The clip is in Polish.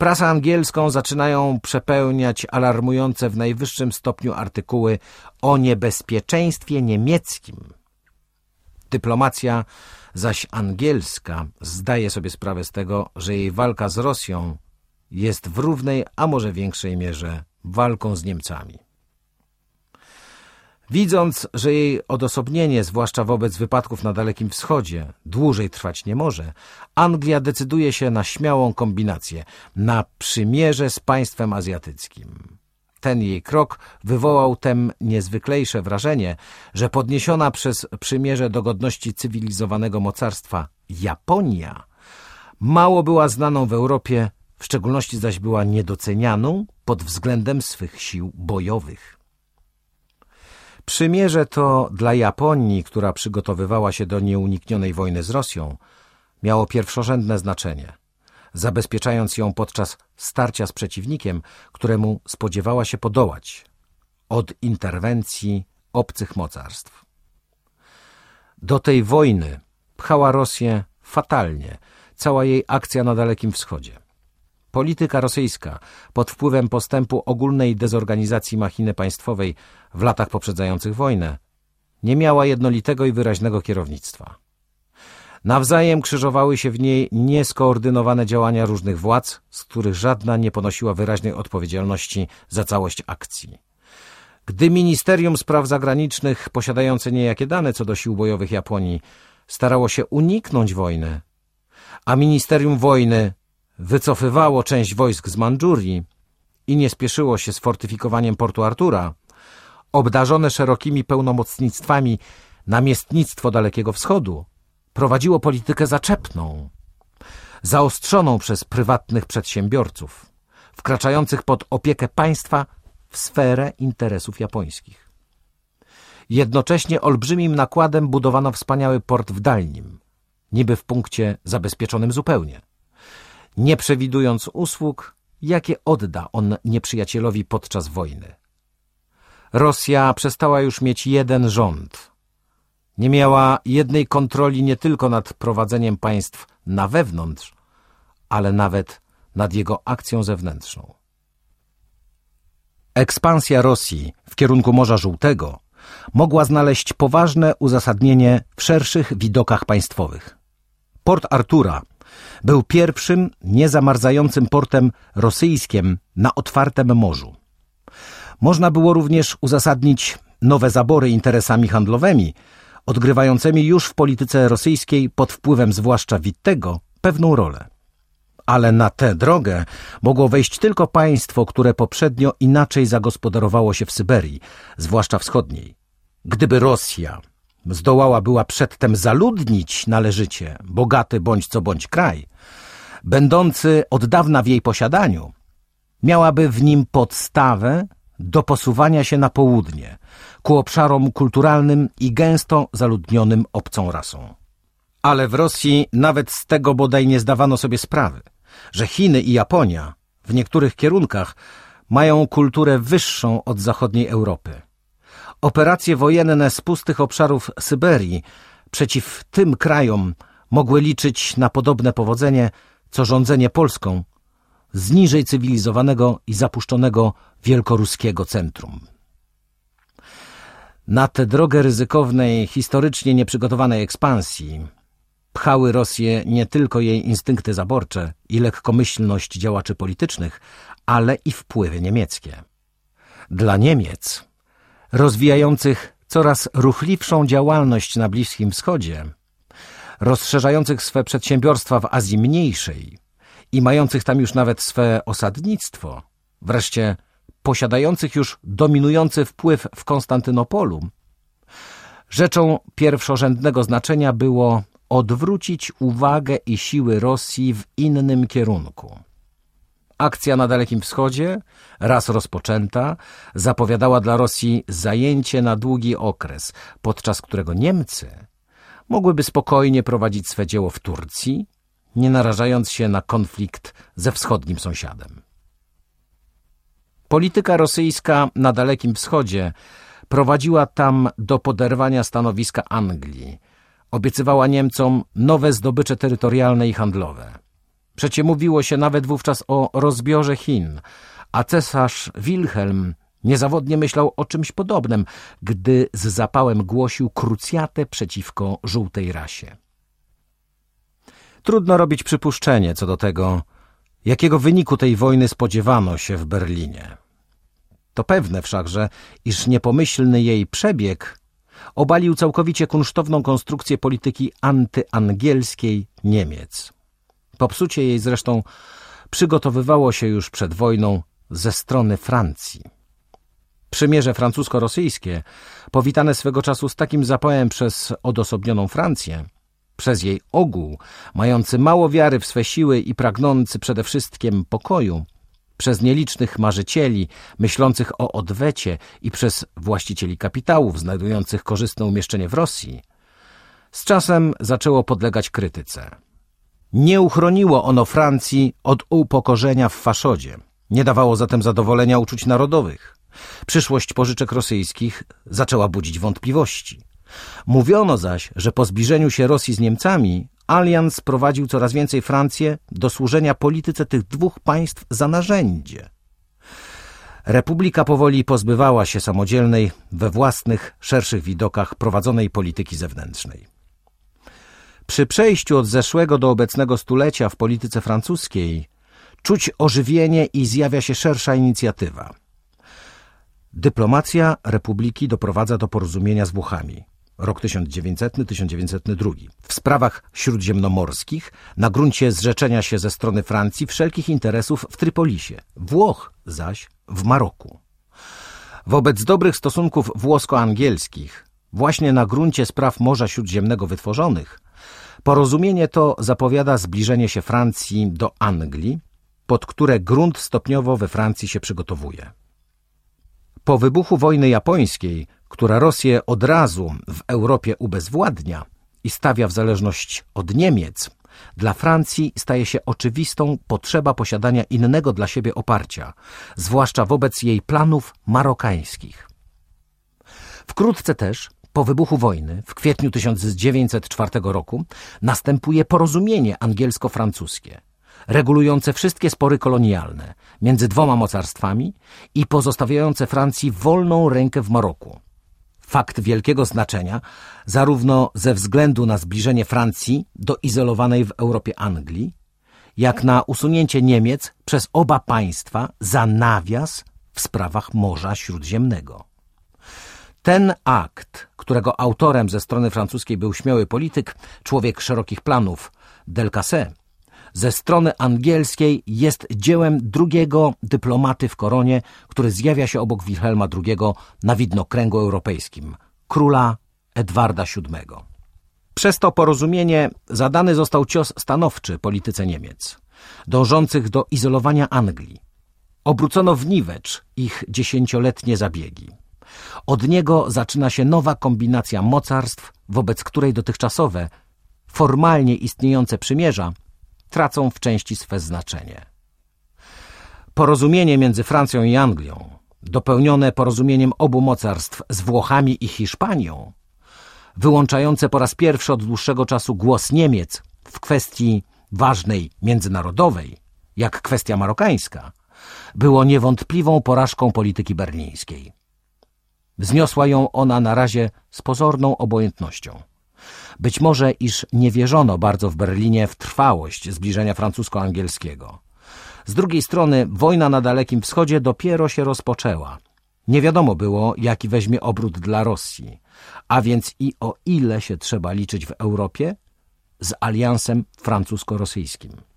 Prasę angielską zaczynają przepełniać alarmujące w najwyższym stopniu artykuły o niebezpieczeństwie niemieckim. Dyplomacja zaś angielska zdaje sobie sprawę z tego, że jej walka z Rosją jest w równej, a może większej mierze walką z Niemcami. Widząc, że jej odosobnienie, zwłaszcza wobec wypadków na Dalekim Wschodzie, dłużej trwać nie może, Anglia decyduje się na śmiałą kombinację, na przymierze z państwem azjatyckim. Ten jej krok wywołał tem niezwyklejsze wrażenie, że podniesiona przez przymierze do godności cywilizowanego mocarstwa Japonia mało była znaną w Europie, w szczególności zaś była niedocenianą pod względem swych sił bojowych. Przymierze to dla Japonii, która przygotowywała się do nieuniknionej wojny z Rosją, miało pierwszorzędne znaczenie, zabezpieczając ją podczas starcia z przeciwnikiem, któremu spodziewała się podołać od interwencji obcych mocarstw. Do tej wojny pchała Rosję fatalnie cała jej akcja na Dalekim Wschodzie. Polityka rosyjska pod wpływem postępu ogólnej dezorganizacji machiny państwowej w latach poprzedzających wojnę nie miała jednolitego i wyraźnego kierownictwa. Nawzajem krzyżowały się w niej nieskoordynowane działania różnych władz, z których żadna nie ponosiła wyraźnej odpowiedzialności za całość akcji. Gdy Ministerium Spraw Zagranicznych, posiadające niejakie dane co do sił bojowych Japonii, starało się uniknąć wojny, a Ministerium Wojny wycofywało część wojsk z Mandżurii i nie spieszyło się z fortyfikowaniem portu Artura, obdarzone szerokimi pełnomocnictwami namiestnictwo Dalekiego Wschodu prowadziło politykę zaczepną, zaostrzoną przez prywatnych przedsiębiorców, wkraczających pod opiekę państwa w sferę interesów japońskich. Jednocześnie olbrzymim nakładem budowano wspaniały port w Dalnim, niby w punkcie zabezpieczonym zupełnie, nie przewidując usług, jakie odda on nieprzyjacielowi podczas wojny. Rosja przestała już mieć jeden rząd. Nie miała jednej kontroli nie tylko nad prowadzeniem państw na wewnątrz, ale nawet nad jego akcją zewnętrzną. Ekspansja Rosji w kierunku Morza Żółtego mogła znaleźć poważne uzasadnienie w szerszych widokach państwowych. Port Artura był pierwszym niezamarzającym portem rosyjskim na otwartym morzu. Można było również uzasadnić nowe zabory interesami handlowymi, odgrywającymi już w polityce rosyjskiej pod wpływem zwłaszcza Wittego pewną rolę. Ale na tę drogę mogło wejść tylko państwo, które poprzednio inaczej zagospodarowało się w Syberii, zwłaszcza wschodniej. Gdyby Rosja zdołała była przedtem zaludnić należycie bogaty bądź co bądź kraj, będący od dawna w jej posiadaniu, miałaby w nim podstawę do posuwania się na południe, ku obszarom kulturalnym i gęsto zaludnionym obcą rasą. Ale w Rosji nawet z tego bodaj nie zdawano sobie sprawy, że Chiny i Japonia w niektórych kierunkach mają kulturę wyższą od zachodniej Europy. Operacje wojenne z pustych obszarów Syberii przeciw tym krajom mogły liczyć na podobne powodzenie, co rządzenie Polską z niżej cywilizowanego i zapuszczonego wielkoruskiego centrum. Na tę drogę ryzykownej, historycznie nieprzygotowanej ekspansji pchały Rosję nie tylko jej instynkty zaborcze i lekkomyślność działaczy politycznych, ale i wpływy niemieckie. Dla Niemiec, rozwijających coraz ruchliwszą działalność na Bliskim Wschodzie, rozszerzających swe przedsiębiorstwa w Azji Mniejszej i mających tam już nawet swe osadnictwo, wreszcie posiadających już dominujący wpływ w Konstantynopolu, rzeczą pierwszorzędnego znaczenia było odwrócić uwagę i siły Rosji w innym kierunku. Akcja na Dalekim Wschodzie, raz rozpoczęta, zapowiadała dla Rosji zajęcie na długi okres, podczas którego Niemcy mogłyby spokojnie prowadzić swe dzieło w Turcji, nie narażając się na konflikt ze wschodnim sąsiadem. Polityka rosyjska na Dalekim Wschodzie prowadziła tam do poderwania stanowiska Anglii. Obiecywała Niemcom nowe zdobycze terytorialne i handlowe. Przecie mówiło się nawet wówczas o rozbiorze Chin, a cesarz Wilhelm niezawodnie myślał o czymś podobnym, gdy z zapałem głosił krucjatę przeciwko żółtej rasie. Trudno robić przypuszczenie co do tego, jakiego wyniku tej wojny spodziewano się w Berlinie. To pewne wszakże, iż niepomyślny jej przebieg obalił całkowicie kunsztowną konstrukcję polityki antyangielskiej Niemiec. Popsucie jej zresztą przygotowywało się już przed wojną ze strony Francji. Przymierze francusko-rosyjskie, powitane swego czasu z takim zapałem przez odosobnioną Francję, przez jej ogół, mający mało wiary w swe siły i pragnący przede wszystkim pokoju, przez nielicznych marzycieli myślących o odwecie i przez właścicieli kapitałów znajdujących korzystne umieszczenie w Rosji, z czasem zaczęło podlegać krytyce. Nie uchroniło ono Francji od upokorzenia w faszodzie. Nie dawało zatem zadowolenia uczuć narodowych. Przyszłość pożyczek rosyjskich zaczęła budzić wątpliwości. Mówiono zaś, że po zbliżeniu się Rosji z Niemcami alians prowadził coraz więcej Francję do służenia polityce tych dwóch państw za narzędzie. Republika powoli pozbywała się samodzielnej, we własnych, szerszych widokach prowadzonej polityki zewnętrznej. Przy przejściu od zeszłego do obecnego stulecia w polityce francuskiej czuć ożywienie i zjawia się szersza inicjatywa. Dyplomacja Republiki doprowadza do porozumienia z Włochami rok 1900-1902. W sprawach śródziemnomorskich, na gruncie zrzeczenia się ze strony Francji wszelkich interesów w Trypolisie, Włoch zaś w Maroku. Wobec dobrych stosunków włosko-angielskich, właśnie na gruncie spraw Morza Śródziemnego wytworzonych, porozumienie to zapowiada zbliżenie się Francji do Anglii, pod które grunt stopniowo we Francji się przygotowuje. Po wybuchu wojny japońskiej która Rosję od razu w Europie ubezwładnia i stawia w zależność od Niemiec, dla Francji staje się oczywistą potrzeba posiadania innego dla siebie oparcia, zwłaszcza wobec jej planów marokańskich. Wkrótce też, po wybuchu wojny, w kwietniu 1904 roku, następuje porozumienie angielsko-francuskie, regulujące wszystkie spory kolonialne między dwoma mocarstwami i pozostawiające Francji wolną rękę w Maroku fakt wielkiego znaczenia, zarówno ze względu na zbliżenie Francji do izolowanej w Europie Anglii, jak na usunięcie Niemiec przez oba państwa za nawias w sprawach Morza Śródziemnego. Ten akt, którego autorem ze strony francuskiej był śmiały polityk, człowiek szerokich planów, Delcasse, ze strony angielskiej jest dziełem drugiego dyplomaty w koronie, który zjawia się obok Wilhelma II na widnokręgu europejskim, króla Edwarda VII. Przez to porozumienie zadany został cios stanowczy polityce Niemiec, dążących do izolowania Anglii. Obrócono w niwecz ich dziesięcioletnie zabiegi. Od niego zaczyna się nowa kombinacja mocarstw, wobec której dotychczasowe, formalnie istniejące przymierza tracą w części swe znaczenie. Porozumienie między Francją i Anglią, dopełnione porozumieniem obu mocarstw z Włochami i Hiszpanią, wyłączające po raz pierwszy od dłuższego czasu głos Niemiec w kwestii ważnej międzynarodowej, jak kwestia marokańska, było niewątpliwą porażką polityki berlińskiej. Wzniosła ją ona na razie z pozorną obojętnością. Być może, iż nie wierzono bardzo w Berlinie w trwałość zbliżenia francusko-angielskiego. Z drugiej strony wojna na Dalekim Wschodzie dopiero się rozpoczęła. Nie wiadomo było, jaki weźmie obrót dla Rosji, a więc i o ile się trzeba liczyć w Europie z aliansem francusko-rosyjskim.